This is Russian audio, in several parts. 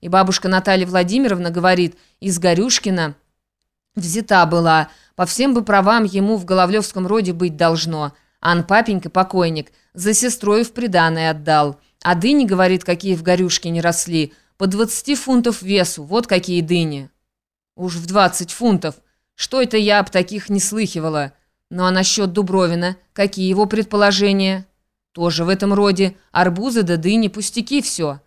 И бабушка Наталья Владимировна говорит, из Горюшкина взята была, по всем бы правам ему в Головлевском роде быть должно. Ан папенька, покойник, за сестрой в приданое отдал. А дыни, говорит, какие в Горюшкине росли, по 20 фунтов весу, вот какие дыни. Уж в 20 фунтов. Что это я об таких не слыхивала? Ну а насчет Дубровина, какие его предположения? Тоже в этом роде. Арбузы да дыни, пустяки все.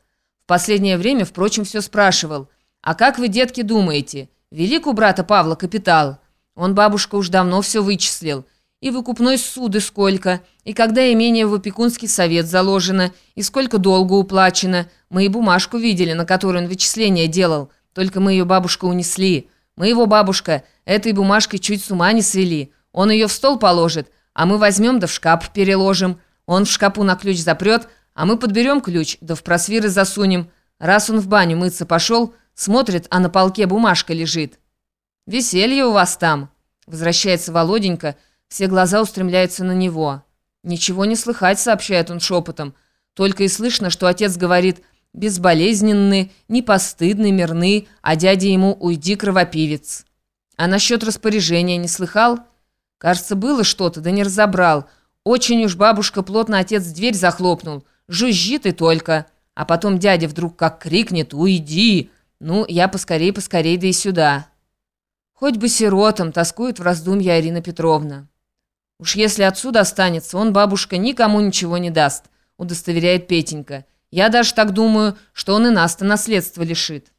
В последнее время, впрочем, все спрашивал. А как вы, детки, думаете? Велик у брата Павла капитал? Он, бабушка, уж давно все вычислил. И выкупной суды сколько, и когда имение в опекунский совет заложено, и сколько долгу уплачено. Мы и бумажку видели, на которой он вычисления делал. Только мы ее бабушка унесли. Мы его бабушка этой бумажкой чуть с ума не свели. Он ее в стол положит, а мы возьмем да в шкаф переложим. Он в шкапу на ключ запрет, а мы подберем ключ, да в просвиры засунем. Раз он в баню мыться пошел, смотрит, а на полке бумажка лежит. «Веселье у вас там!» Возвращается Володенька, все глаза устремляются на него. «Ничего не слыхать», — сообщает он шепотом. Только и слышно, что отец говорит «безболезненный, непостыдный, мирный, а дядя ему «уйди, кровопивец». А насчет распоряжения не слыхал? Кажется, было что-то, да не разобрал. Очень уж бабушка плотно отец дверь захлопнул. Жужжит и только. А потом дядя вдруг как крикнет «Уйди!» Ну, я поскорей-поскорей, да и сюда. Хоть бы сиротам, тоскует в раздумье Ирина Петровна. Уж если отсюда останется, он, бабушка, никому ничего не даст, удостоверяет Петенька. Я даже так думаю, что он и нас-то наследство лишит.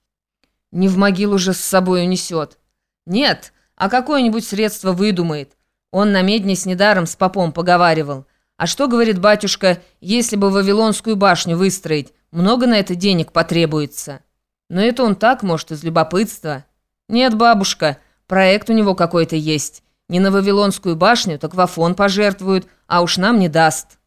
Не в могилу же с собой унесет. Нет, а какое-нибудь средство выдумает. Он на медне с недаром с попом поговаривал. А что, говорит батюшка, если бы Вавилонскую башню выстроить, много на это денег потребуется? Но это он так, может, из любопытства. Нет, бабушка, проект у него какой-то есть. Не на Вавилонскую башню, так в Афон пожертвуют, а уж нам не даст.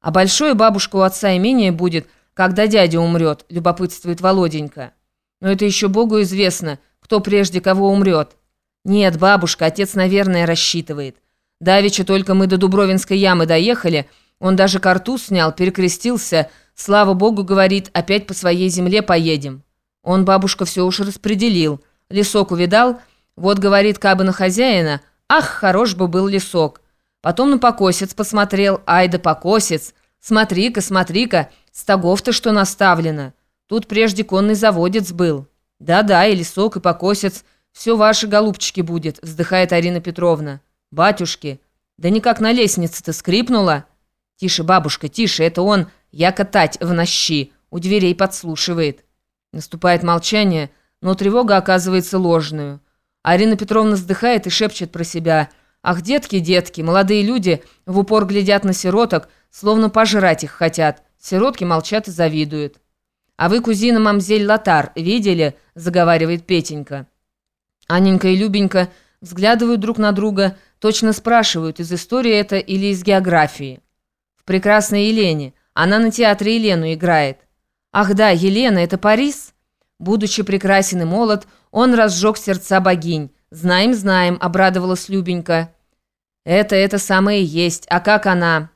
А большое бабушка у отца имение будет, когда дядя умрет, любопытствует Володенька. Но это еще Богу известно, кто прежде кого умрет. «Нет, бабушка, отец, наверное, рассчитывает. Давеча только мы до Дубровинской ямы доехали, он даже картуз снял, перекрестился. Слава богу, говорит, опять по своей земле поедем. Он, бабушка, все уж распределил. Лесок увидал, вот, говорит, кабы на хозяина, ах, хорош бы был лесок. Потом на покосец посмотрел, ай да покосец. Смотри-ка, смотри-ка, стогов-то что наставлено. Тут прежде конный заводец был. Да-да, и лесок, и покосец – «Все ваши, голубчики, будет», — вздыхает Арина Петровна. «Батюшки, да никак на лестнице-то скрипнула». «Тише, бабушка, тише, это он, я катать в нощи», — у дверей подслушивает. Наступает молчание, но тревога оказывается ложную. Арина Петровна вздыхает и шепчет про себя. «Ах, детки, детки, молодые люди в упор глядят на сироток, словно пожрать их хотят. Сиротки молчат и завидуют». «А вы, кузина мамзель Латар, видели?» — заговаривает Петенька. Анненька и Любенька взглядывают друг на друга, точно спрашивают, из истории это или из географии. В прекрасной Елене. Она на театре Елену играет. Ах да, Елена, это Парис? Будучи прекрасен и молод, он разжег сердца богинь. «Знаем, знаем», — обрадовалась Любенька. «Это, это самое есть. А как она?»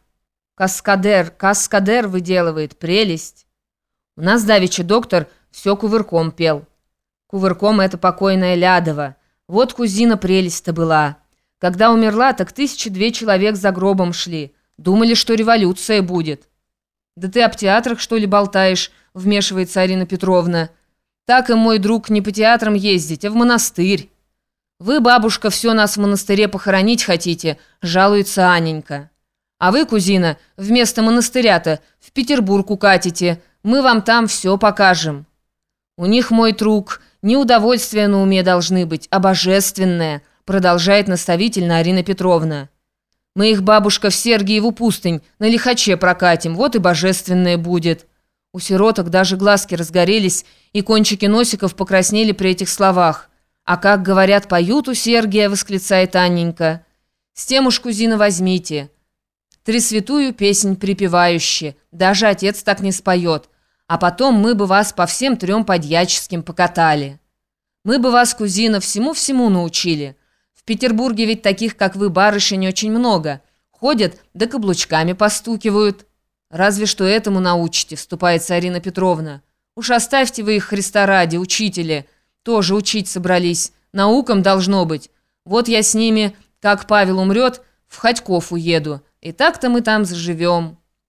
«Каскадер, каскадер выделывает. Прелесть». У нас давеча доктор все кувырком пел. Кувырком это покойная Лядова. Вот кузина прелесть-то была. Когда умерла, так тысячи две человек за гробом шли. Думали, что революция будет. «Да ты об театрах, что ли, болтаешь?» — вмешивается Арина Петровна. «Так и мой друг не по театрам ездить, а в монастырь». «Вы, бабушка, все нас в монастыре похоронить хотите», — жалуется Аненька. «А вы, кузина, вместо монастыря-то в Петербург укатите. Мы вам там все покажем». «У них мой друг не удовольствия на уме должны быть, а божественное», продолжает наставительно Арина Петровна. «Мы их, бабушка, в Сергиеву пустынь на лихаче прокатим, вот и божественное будет». У сироток даже глазки разгорелись, и кончики носиков покраснели при этих словах. «А как, говорят, поют у Сергия», — восклицает Анненька. «С тем уж, кузина, возьмите». Тресвятую песнь припевающие, даже отец так не споет а потом мы бы вас по всем трем подьяческим покатали. Мы бы вас, кузина, всему-всему научили. Петербурге ведь таких, как вы, барышень, очень много. Ходят, да каблучками постукивают. Разве что этому научите, вступает Арина Петровна. Уж оставьте вы их, Христа ради, учители. Тоже учить собрались. Наукам должно быть. Вот я с ними, как Павел умрет, в Ходьков уеду. И так-то мы там заживем».